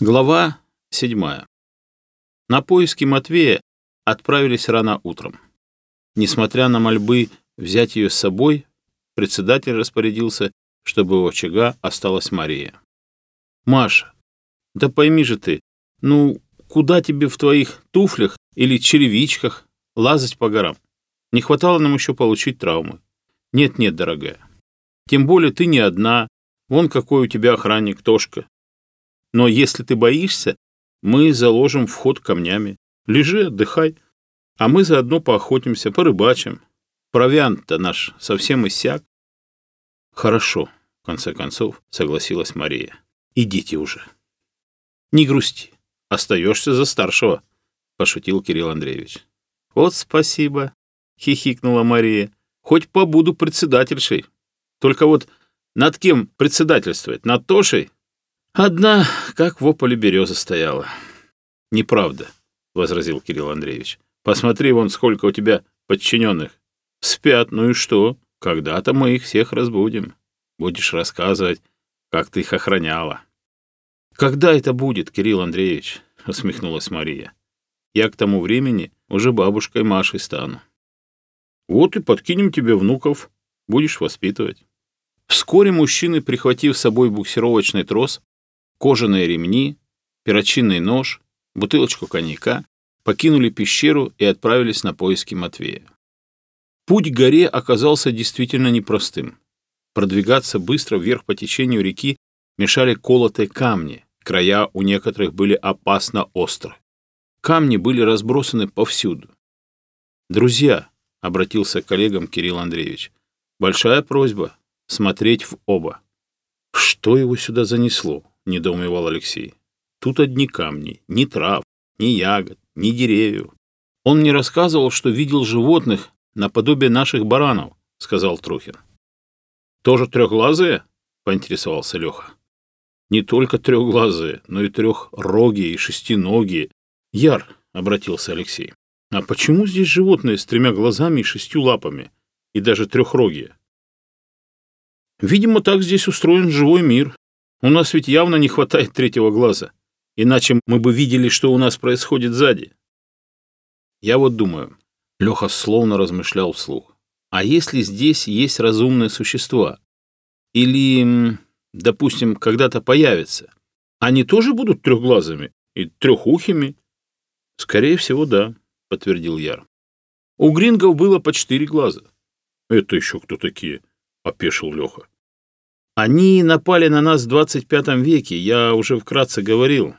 Глава 7. На поиски Матвея отправились рано утром. Несмотря на мольбы взять ее с собой, председатель распорядился, чтобы у очага осталась Мария. «Маша, да пойми же ты, ну куда тебе в твоих туфлях или черевичках лазать по горам? Не хватало нам еще получить травмы. Нет-нет, дорогая. Тем более ты не одна, вон какой у тебя охранник Тошка, но если ты боишься, мы заложим вход камнями. Лежи, отдыхай. А мы заодно поохотимся, порыбачим. Провиант-то наш совсем иссяк. Хорошо, в конце концов, согласилась Мария. Идите уже. Не грусти. Остаешься за старшего, пошутил Кирилл Андреевич. Вот спасибо, хихикнула Мария. Хоть побуду председательшей. Только вот над кем председательствовать? Над Тошей Одна, как в вопль береза стояла. Неправда, возразил Кирилл Андреевич. Посмотри вон, сколько у тебя подчиненных. Спят, ну и что? Когда-то мы их всех разбудим. Будешь рассказывать, как ты их охраняла. Когда это будет, Кирилл Андреевич? усмехнулась Мария. Я к тому времени уже бабушкой Машей стану. Вот и подкинем тебе внуков, будешь воспитывать. Вскоре мужчины, прихватив с собой буксировочный трос, кожаные ремни, перочинный нож, бутылочку коньяка, покинули пещеру и отправились на поиски Матвея. Путь к горе оказался действительно непростым. Продвигаться быстро вверх по течению реки мешали колотые камни, края у некоторых были опасно остры. Камни были разбросаны повсюду. «Друзья», — обратился к коллегам Кирилл Андреевич, — «большая просьба смотреть в оба». Что его сюда занесло? — недоумевал Алексей. «Тут одни камни, ни трав, ни ягод, ни деревьев. Он мне рассказывал, что видел животных наподобие наших баранов», — сказал Трухин. «Тоже трехглазые?» — поинтересовался Леха. «Не только трехглазые, но и трехрогие и шестиногие. Яр», — обратился Алексей. «А почему здесь животные с тремя глазами и шестью лапами, и даже трехрогие?» «Видимо, так здесь устроен живой мир», у нас ведь явно не хватает третьего глаза, иначе мы бы видели, что у нас происходит сзади. Я вот думаю, Леха словно размышлял вслух, а если здесь есть разумные существа? Или, допустим, когда-то появятся? Они тоже будут трехглазыми и трехухими? Скорее всего, да, подтвердил Яр. У грингов было по четыре глаза. Это еще кто такие? Опешил Леха. Они напали на нас в 25 веке, я уже вкратце говорил.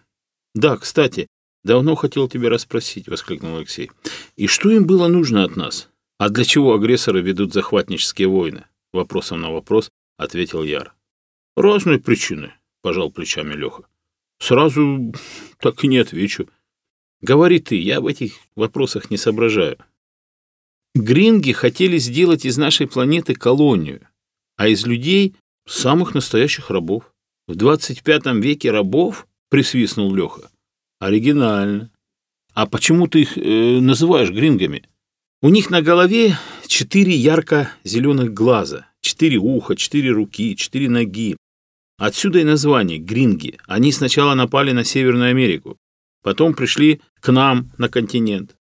Да, кстати, давно хотел тебя расспросить, воскликнул Алексей. И что им было нужно от нас? А для чего агрессоры ведут захватнические войны? Вопросом на вопрос ответил Яр. Разные причины, пожал плечами Леха. Сразу так и не отвечу. Говори ты, я в этих вопросах не соображаю. Гринги хотели сделать из нашей планеты колонию, а из людей Самых настоящих рабов. В 25 веке рабов? Присвистнул Леха. Оригинально. А почему ты их э, называешь грингами? У них на голове четыре ярко-зеленых глаза, четыре уха, четыре руки, четыре ноги. Отсюда и название гринги. Они сначала напали на Северную Америку, потом пришли к нам на континент.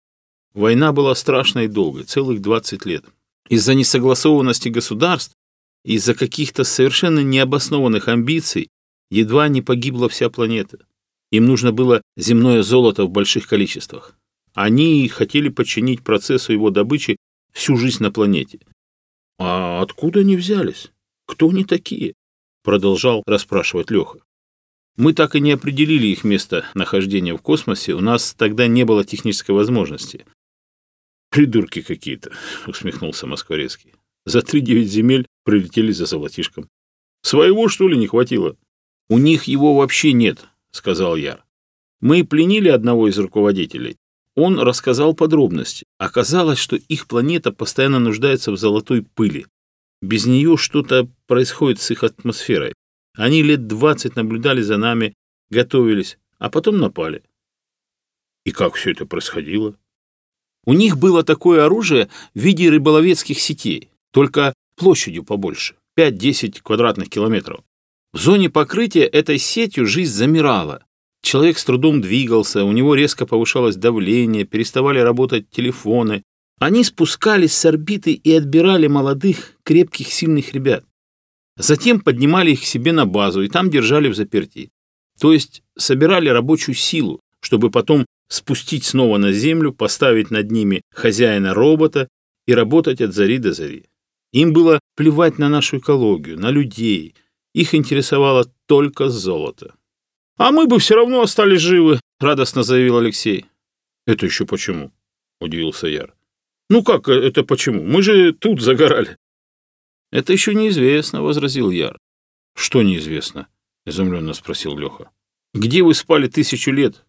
Война была страшной и долгой, целых 20 лет. Из-за несогласованности государств Из-за каких-то совершенно необоснованных амбиций едва не погибла вся планета. Им нужно было земное золото в больших количествах. Они хотели подчинить процессу его добычи всю жизнь на планете. «А откуда они взялись? Кто они такие?» Продолжал расспрашивать Леха. «Мы так и не определили их место нахождения в космосе, у нас тогда не было технической возможности». «Придурки какие-то», — усмехнулся Москворецкий. «За три девять земель прилетели за золотишком. «Своего, что ли, не хватило?» «У них его вообще нет», — сказал Яр. «Мы пленили одного из руководителей. Он рассказал подробности. Оказалось, что их планета постоянно нуждается в золотой пыли. Без нее что-то происходит с их атмосферой. Они лет двадцать наблюдали за нами, готовились, а потом напали. И как все это происходило? У них было такое оружие в виде рыболовецких сетей. Только площадью побольше, 5-10 квадратных километров. В зоне покрытия этой сетью жизнь замирала. Человек с трудом двигался, у него резко повышалось давление, переставали работать телефоны. Они спускались с орбиты и отбирали молодых, крепких, сильных ребят. Затем поднимали их к себе на базу и там держали в заперти. То есть собирали рабочую силу, чтобы потом спустить снова на землю, поставить над ними хозяина робота и работать от зари до зари. Им было плевать на нашу экологию, на людей. Их интересовало только золото. «А мы бы все равно остались живы», — радостно заявил Алексей. «Это еще почему?» — удивился Яр. «Ну как э, это почему? Мы же тут загорали». «Это еще неизвестно», — возразил Яр. «Что неизвестно?» — изумленно спросил Леха. «Где вы спали тысячу лет?»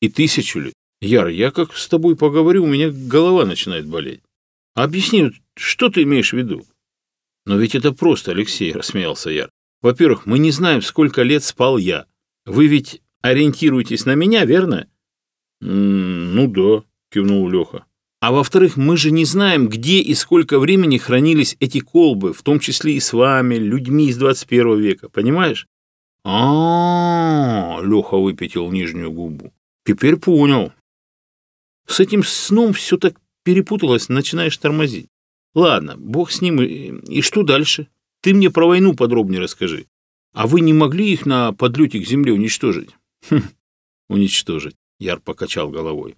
«И тысячу лет? Яр, я как с тобой поговорю, у меня голова начинает болеть. Объясни, что ты имеешь в виду? Но ведь это просто, Алексей, рассмеялся я. Во-первых, мы не знаем, сколько лет спал я. Вы ведь ориентируетесь на меня, верно? Ну да, кивнул Леха. А во-вторых, мы же не знаем, где и сколько времени хранились эти колбы, в том числе и с вами, людьми из 21 века, понимаешь? А, -а Леха выпятил нижнюю губу. Теперь понял. С этим сном все так перепуталось, начинаешь тормозить. Ладно, бог с ним. И что дальше? Ты мне про войну подробнее расскажи. А вы не могли их на подлете к земле уничтожить? Хм, уничтожить. Яр покачал головой.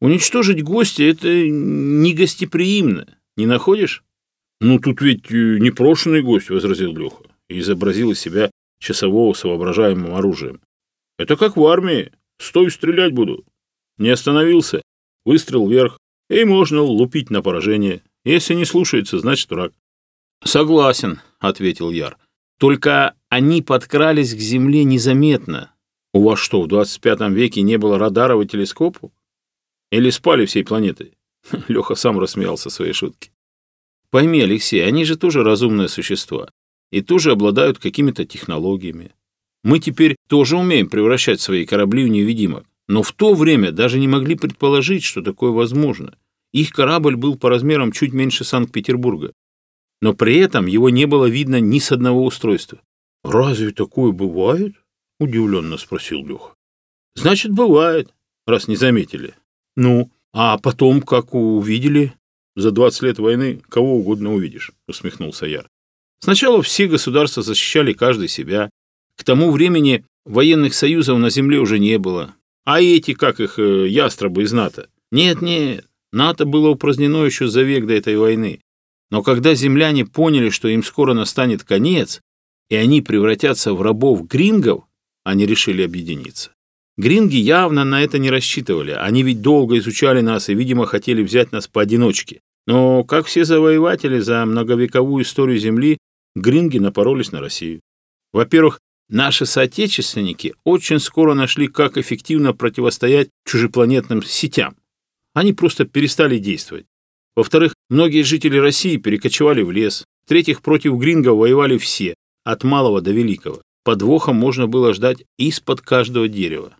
Уничтожить гостя – это не гостеприимно. Не находишь? Ну, тут ведь э, непрошенный гость, возразил Леха и изобразил из себя часового с воображаемым оружием. Это как в армии. Стой, стрелять буду. Не остановился. Выстрел вверх. И можно лупить на поражение. Если не слушается, значит враг». «Согласен», — ответил Яр. «Только они подкрались к земле незаметно. У вас что, в 25 веке не было радара и телескопу? Или спали всей планетой?» Леха сам рассмеялся своей шутке. «Пойми, Алексей, они же тоже разумные существа и тоже обладают какими-то технологиями. Мы теперь тоже умеем превращать свои корабли в невидимых, но в то время даже не могли предположить, что такое возможно. Их корабль был по размерам чуть меньше Санкт-Петербурга. Но при этом его не было видно ни с одного устройства. «Разве такое бывает?» – удивленно спросил Леха. «Значит, бывает, раз не заметили. Ну, а потом, как увидели, за 20 лет войны кого угодно увидишь», – усмехнулся Яр. «Сначала все государства защищали каждый себя. К тому времени военных союзов на земле уже не было. А эти, как их, э, ястребы из НАТО? Нет-нет, НАТО было упразднено еще за век до этой войны. Но когда земляне поняли, что им скоро настанет конец, и они превратятся в рабов грингов, они решили объединиться. Гринги явно на это не рассчитывали, они ведь долго изучали нас и, видимо, хотели взять нас поодиночке. Но, как все завоеватели за многовековую историю Земли, гринги напоролись на Россию. Во-первых, наши соотечественники очень скоро нашли, как эффективно противостоять чужепланетным сетям они просто перестали действовать. Во-вторых, многие жители России перекочевали в лес. В-третьих, против Гринга воевали все, от малого до великого. Подвоха можно было ждать из-под каждого дерева.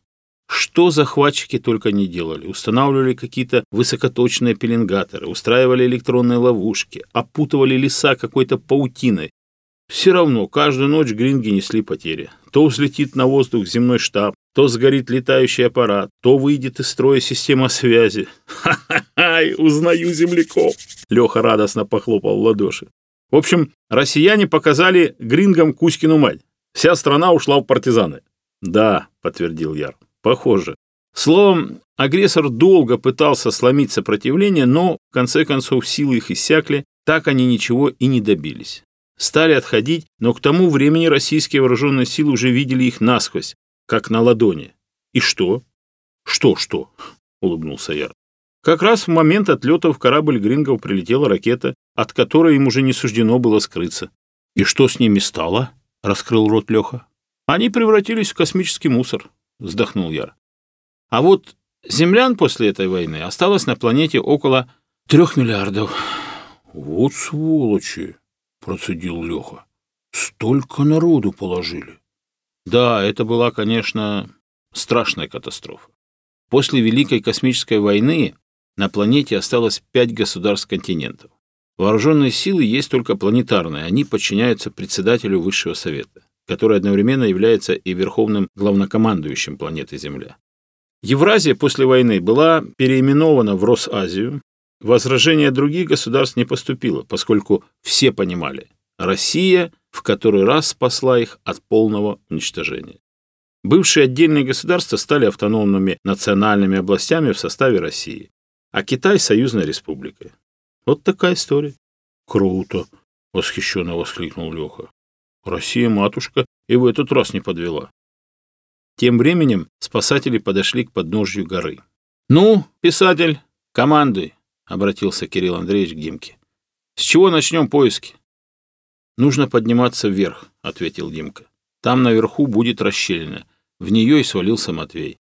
Что захватчики только не делали. Устанавливали какие-то высокоточные пеленгаторы, устраивали электронные ловушки, опутывали леса какой-то паутиной. Все равно каждую ночь гринги несли потери. То взлетит на воздух земной штаб, то сгорит летающий аппарат, то выйдет из строя система связи. Ха-ха-ха, узнаю земляков. Леха радостно похлопал в ладоши. В общем, россияне показали грингам Кузькину мать. Вся страна ушла в партизаны. Да, подтвердил Яр. Похоже. Словом, агрессор долго пытался сломить сопротивление, но, в конце концов, силы их иссякли, так они ничего и не добились. Стали отходить, но к тому времени российские вооруженные силы уже видели их насквозь, как на ладони. «И что?» «Что-что?» — улыбнулся я. Как раз в момент отлета в корабль Грингов прилетела ракета, от которой им уже не суждено было скрыться. «И что с ними стало?» — раскрыл рот Леха. «Они превратились в космический мусор», — вздохнул Яр. «А вот землян после этой войны осталось на планете около трех миллиардов». «Вот сволочи!» — процедил Леха. «Столько народу положили!» Да, это была, конечно, страшная катастрофа. После Великой космической войны на планете осталось пять государств-континентов. Вооруженные силы есть только планетарные, они подчиняются председателю Высшего Совета, который одновременно является и верховным главнокомандующим планеты Земля. Евразия после войны была переименована в Росазию. Возражения других государств не поступило, поскольку все понимали, Россия – в который раз спасла их от полного уничтожения. Бывшие отдельные государства стали автономными национальными областями в составе России, а Китай – союзной республикой. Вот такая история. «Круто!» – восхищенно воскликнул Леха. «Россия-матушка и в этот раз не подвела». Тем временем спасатели подошли к подножью горы. «Ну, писатель, командуй!» – обратился Кирилл Андреевич к Димке. «С чего начнем поиски?» «Нужно подниматься вверх», — ответил Димка. «Там наверху будет расщелина. В нее и свалился Матвей».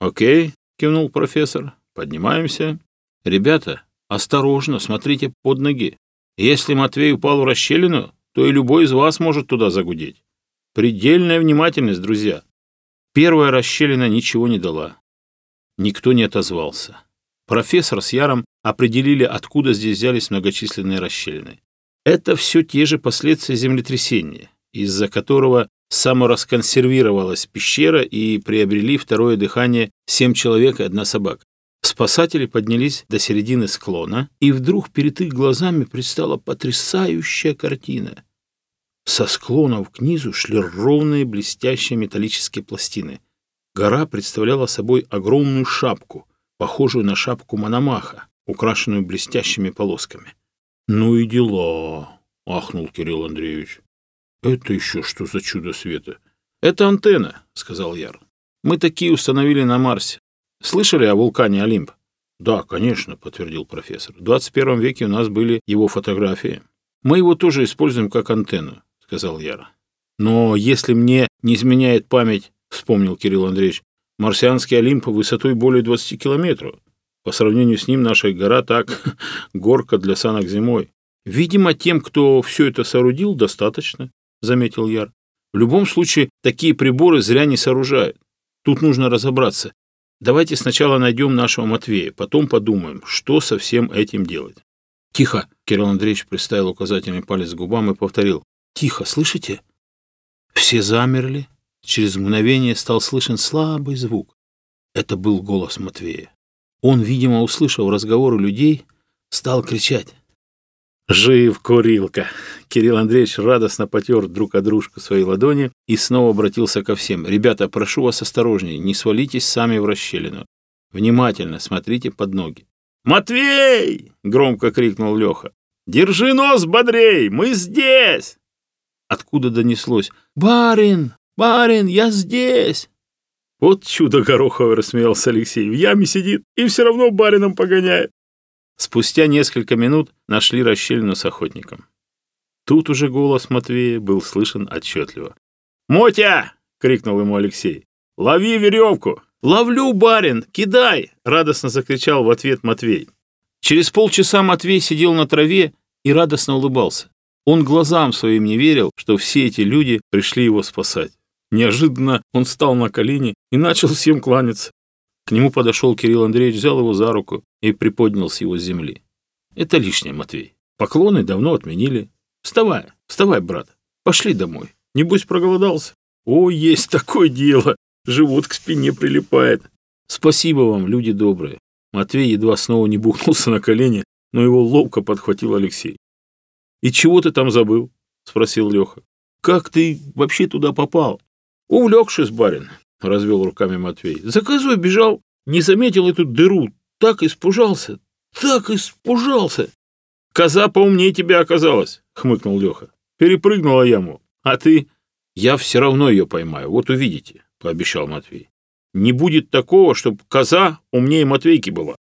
«Окей», — кивнул профессор. «Поднимаемся. Ребята, осторожно, смотрите под ноги. Если Матвей упал в расщелину, то и любой из вас может туда загудеть. Предельная внимательность, друзья». Первая расщелина ничего не дала. Никто не отозвался. Профессор с Яром определили, откуда здесь взялись многочисленные расщелины. Это все те же последствия землетрясения, из-за которого саморасконсервировалась пещера и приобрели второе дыхание семь человек и одна собака. Спасатели поднялись до середины склона, и вдруг перед их глазами предстала потрясающая картина. Со склонов к низу шли ровные блестящие металлические пластины. Гора представляла собой огромную шапку, похожую на шапку Мономаха, украшенную блестящими полосками. «Ну и дела!» — ахнул Кирилл Андреевич. «Это еще что за чудо света?» «Это антенна», — сказал Яр. «Мы такие установили на Марсе. Слышали о вулкане Олимп?» «Да, конечно», — подтвердил профессор. «В 21 веке у нас были его фотографии. Мы его тоже используем как антенну», — сказал Яр. «Но если мне не изменяет память», — вспомнил Кирилл Андреевич, «марсианский Олимп высотой более 20 километров. По сравнению с ним наша гора так горка для санок зимой. Видимо, тем, кто все это соорудил, достаточно, заметил Яр. В любом случае, такие приборы зря не сооружают. Тут нужно разобраться. Давайте сначала найдем нашего Матвея, потом подумаем, что со всем этим делать. Тихо, Кирилл Андреевич приставил указательный палец к губам и повторил. Тихо, слышите? Все замерли. Через мгновение стал слышен слабый звук. Это был голос Матвея. Он, видимо, услышал разговоры людей, стал кричать. «Жив, курилка!» Кирилл Андреевич радостно потер друг о дружку свои ладони и снова обратился ко всем. «Ребята, прошу вас осторожнее, не свалитесь сами в расщелину. Внимательно смотрите под ноги». «Матвей!» — громко крикнул Леха. «Держи нос бодрей! Мы здесь!» Откуда донеслось «Барин! Барин, я здесь!» Вот чудо Горохова, рассмеялся Алексей. В яме сидит и все равно барином погоняет. Спустя несколько минут нашли расщелину с охотником. Тут уже голос Матвея был слышен отчетливо. «Мотя!» — крикнул ему Алексей. «Лови веревку!» «Ловлю, барин! Кидай!» — радостно закричал в ответ Матвей. Через полчаса Матвей сидел на траве и радостно улыбался. Он глазам своим не верил, что все эти люди пришли его спасать. Неожиданно он встал на колени и начал всем кланяться. К нему подошел Кирилл Андреевич, взял его за руку и приподнял с его земли. «Это лишнее, Матвей. Поклоны давно отменили. Вставай, вставай, брат. Пошли домой. Небось проголодался. О, есть такое дело. Живот к спине прилипает. Спасибо вам, люди добрые. Матвей едва снова не бухнулся на колени, но его ловко подхватил Алексей. «И чего ты там забыл?» — спросил Леха. «Как ты вообще туда попал? «Увлекшись, барин», — развел руками Матвей. «За козой бежал, не заметил эту дыру, так испужался, так испужался». «Коза поумнее тебя оказалась», — хмыкнул Леха. «Перепрыгнула яму, а ты...» «Я все равно ее поймаю, вот увидите», — пообещал Матвей. «Не будет такого, чтобы коза умнее Матвейки была».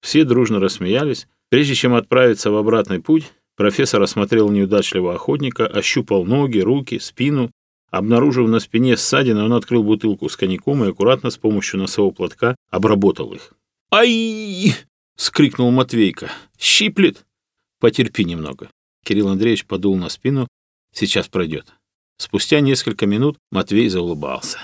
Все дружно рассмеялись. Прежде чем отправиться в обратный путь, Профессор осмотрел неудачливого охотника, ощупал ноги, руки, спину. Обнаружив на спине ссадины, он открыл бутылку с коньяком и аккуратно с помощью носового платка обработал их. «Ай!» — скрикнул Матвейка. «Щиплет!» «Потерпи немного». Кирилл Андреевич подул на спину. «Сейчас пройдет». Спустя несколько минут Матвей заулыбался.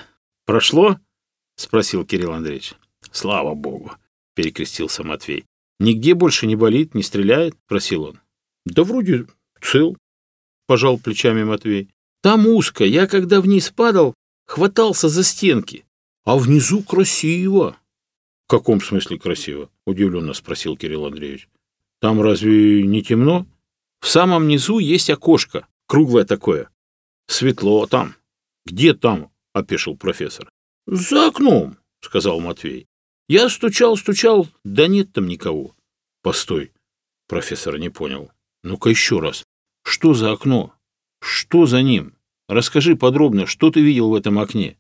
«Прошло?» — спросил Кирилл Андреевич. «Слава богу!» — перекрестился Матвей. «Нигде больше не болит, не стреляет?» — просил он. «Да вроде цел», — пожал плечами Матвей. Там узко, я когда вниз падал, хватался за стенки. А внизу красиво. В каком смысле красиво? Удивленно спросил Кирилл Андреевич. Там разве не темно? В самом низу есть окошко, круглое такое. Светло там. Где там? Опешил профессор. За окном, сказал Матвей. Я стучал, стучал, да нет там никого. Постой, профессор не понял. Ну-ка еще раз. Что за окно? Что за ним? Расскажи подробно, что ты видел в этом окне?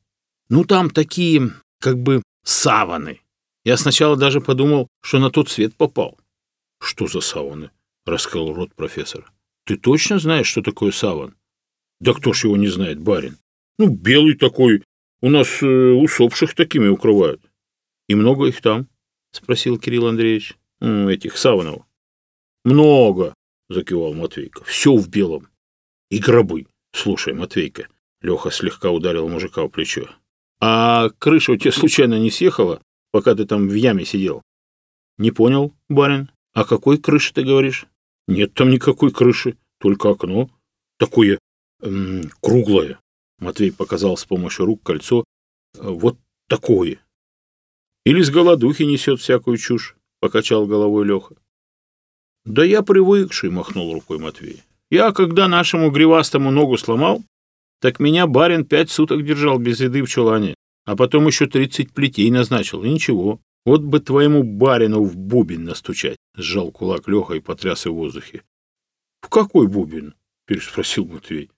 Ну, там такие, как бы, саваны. Я сначала даже подумал, что на тот свет попал. Что за саваны? Раскрыл рот профессор. Ты точно знаешь, что такое саван? Да кто ж его не знает, барин? Ну, белый такой. У нас э, усопших такими укрывают. И много их там? Спросил Кирилл Андреевич. этих саванов. Много, закивал Матвейка. Все в белом. И гробы. «Слушай, Матвейка», — Леха слегка ударил мужика в плечо, «а крыша у тебя случайно не съехала, пока ты там в яме сидел?» «Не понял, барин. О а какой крыше ты говоришь?» «Нет там никакой крыши, только окно. Такое эм, круглое». Матвей показал с помощью рук кольцо. «Вот такое». «Или с голодухи несет всякую чушь», — покачал головой Леха. «Да я привыкший», — махнул рукой Матвей. Я, когда нашему гривастому ногу сломал, так меня барин пять суток держал без еды в чулане, а потом еще тридцать плетей назначил, и ничего. Вот бы твоему барину в бубен настучать, сжал кулак Леха и потряс в воздухе. В какой бубен? переспросил Матвей.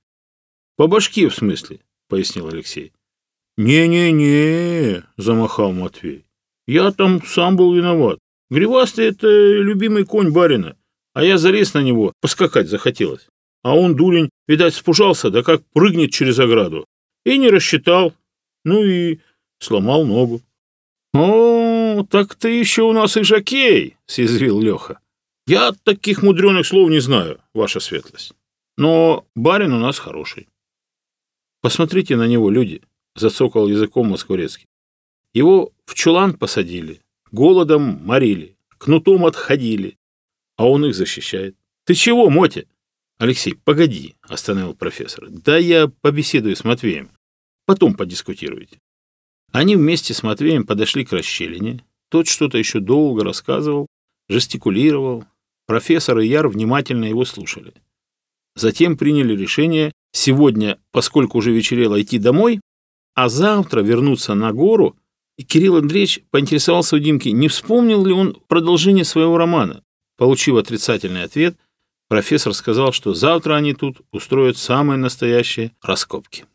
По башке, в смысле, пояснил Алексей. Не-не-не, замахал Матвей. Я там А я залез на него, поскакать захотелось. А он, дурень, видать, спужался, да как прыгнет через ограду. И не рассчитал. Ну и сломал ногу. «О, так ты еще у нас и жокей!» — съязвил Леха. «Я таких мудреных слов не знаю, ваша светлость. Но барин у нас хороший». «Посмотрите на него, люди!» — зацокал языком москворецкий. «Его в чулан посадили, голодом морили, кнутом отходили, а он их защищает. Ты чего, Мотя?» «Алексей, погоди», — остановил профессор. «Да я побеседую с Матвеем. Потом подискутируйте». Они вместе с Матвеем подошли к расщелине. Тот что-то еще долго рассказывал, жестикулировал. Профессор и Яр внимательно его слушали. Затем приняли решение сегодня, поскольку уже вечерело, идти домой, а завтра вернуться на гору. И Кирилл Андреевич поинтересовался у Димки, не вспомнил ли он продолжение своего романа. Получив отрицательный ответ, профессор сказал, что завтра они тут устроят самые настоящие раскопки.